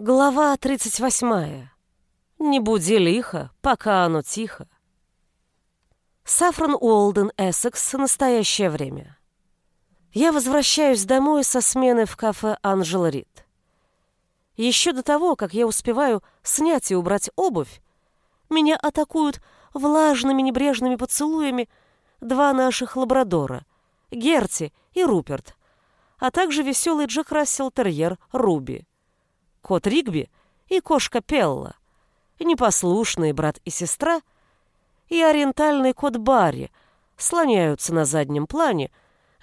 Глава 38. Не буди лихо, пока оно тихо. Сафрон Уолден, Эссекс, настоящее время. Я возвращаюсь домой со смены в кафе Анжела Рид. Еще до того, как я успеваю снять и убрать обувь, меня атакуют влажными небрежными поцелуями два наших лабрадора — Герти и Руперт, а также веселый Джек Рассел-терьер Руби — кот Ригби и кошка Пелла, непослушные брат и сестра и ориентальный кот Барри слоняются на заднем плане,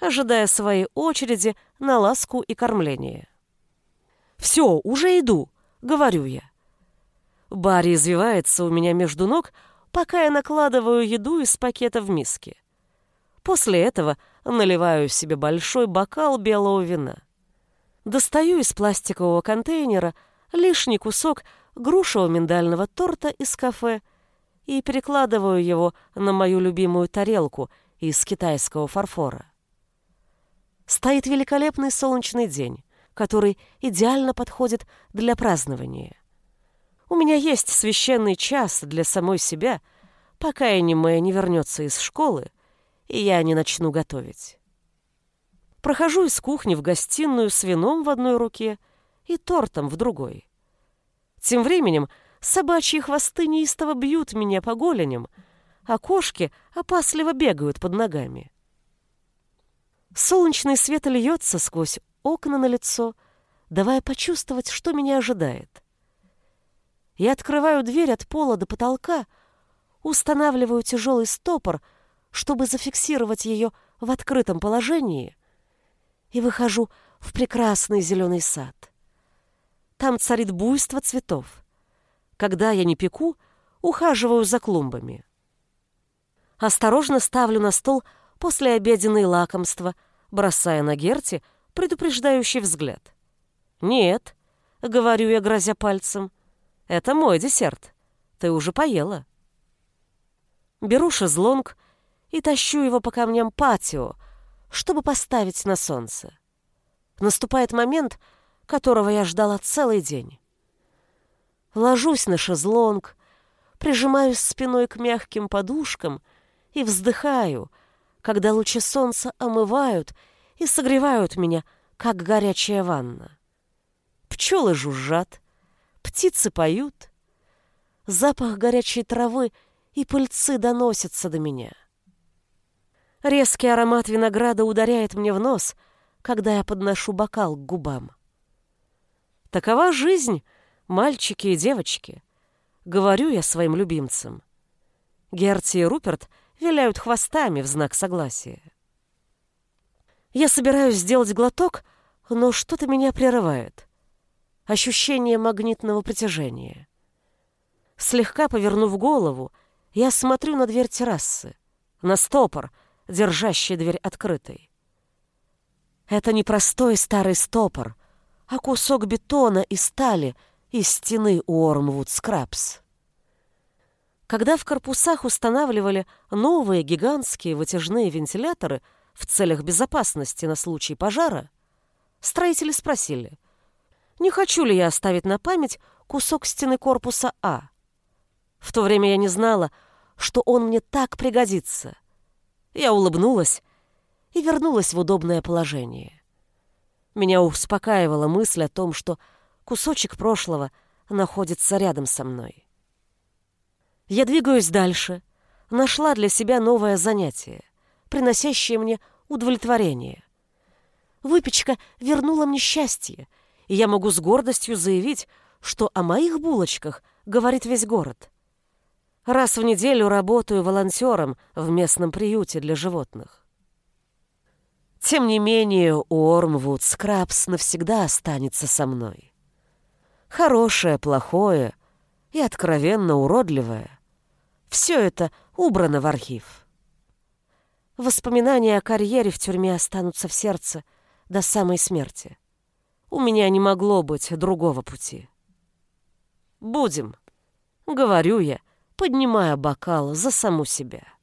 ожидая своей очереди на ласку и кормление. «Все, уже иду», — говорю я. Барри извивается у меня между ног, пока я накладываю еду из пакета в миски. После этого наливаю себе большой бокал белого вина. Достаю из пластикового контейнера лишний кусок грушевого миндального торта из кафе и перекладываю его на мою любимую тарелку из китайского фарфора. Стоит великолепный солнечный день, который идеально подходит для празднования. У меня есть священный час для самой себя, пока Энимэ не вернется из школы, и я не начну готовить. Прохожу из кухни в гостиную с вином в одной руке и тортом в другой. Тем временем собачьи хвосты неистово бьют меня по голеням, а кошки опасливо бегают под ногами. Солнечный свет льется сквозь окна на лицо, давая почувствовать, что меня ожидает. Я открываю дверь от пола до потолка, устанавливаю тяжелый стопор, чтобы зафиксировать ее в открытом положении — и выхожу в прекрасный зеленый сад. Там царит буйство цветов. Когда я не пеку, ухаживаю за клумбами. Осторожно ставлю на стол послеобеденные лакомства, бросая на Герти предупреждающий взгляд. «Нет», — говорю я, грозя пальцем, — «это мой десерт. Ты уже поела». Беру шезлонг и тащу его по камням патио, чтобы поставить на солнце. Наступает момент, которого я ждала целый день. Ложусь на шезлонг, прижимаюсь спиной к мягким подушкам и вздыхаю, когда лучи солнца омывают и согревают меня, как горячая ванна. Пчелы жужжат, птицы поют, запах горячей травы и пыльцы доносится до меня. Резкий аромат винограда ударяет мне в нос, когда я подношу бокал к губам. Такова жизнь, мальчики и девочки. Говорю я своим любимцам. Герти и Руперт виляют хвостами в знак согласия. Я собираюсь сделать глоток, но что-то меня прерывает. Ощущение магнитного притяжения. Слегка повернув голову, я смотрю на дверь террасы, на стопор — держащий дверь открытой. Это не простой старый стопор, а кусок бетона и стали из стены Уормвуд Скрабс. Когда в корпусах устанавливали новые гигантские вытяжные вентиляторы в целях безопасности на случай пожара, строители спросили, не хочу ли я оставить на память кусок стены корпуса А. В то время я не знала, что он мне так пригодится — я улыбнулась и вернулась в удобное положение. Меня успокаивала мысль о том, что кусочек прошлого находится рядом со мной. Я двигаюсь дальше, нашла для себя новое занятие, приносящее мне удовлетворение. Выпечка вернула мне счастье, и я могу с гордостью заявить, что о моих булочках говорит весь город. Раз в неделю работаю волонтером в местном приюте для животных. Тем не менее, Уормвуд Скрабс навсегда останется со мной. Хорошее, плохое и откровенно уродливое — все это убрано в архив. Воспоминания о карьере в тюрьме останутся в сердце до самой смерти. У меня не могло быть другого пути. «Будем», — говорю я, поднимая бокал за саму себя.